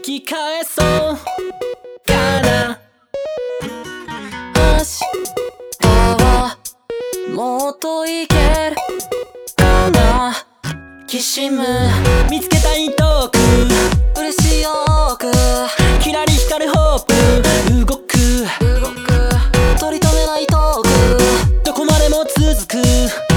き返そうかな明日はもっといけるかな。きしむ見つけたいトーク。嬉しいよく。キラリ光るホープ。動く。動く。取り留めないトーク。どこまでも続く。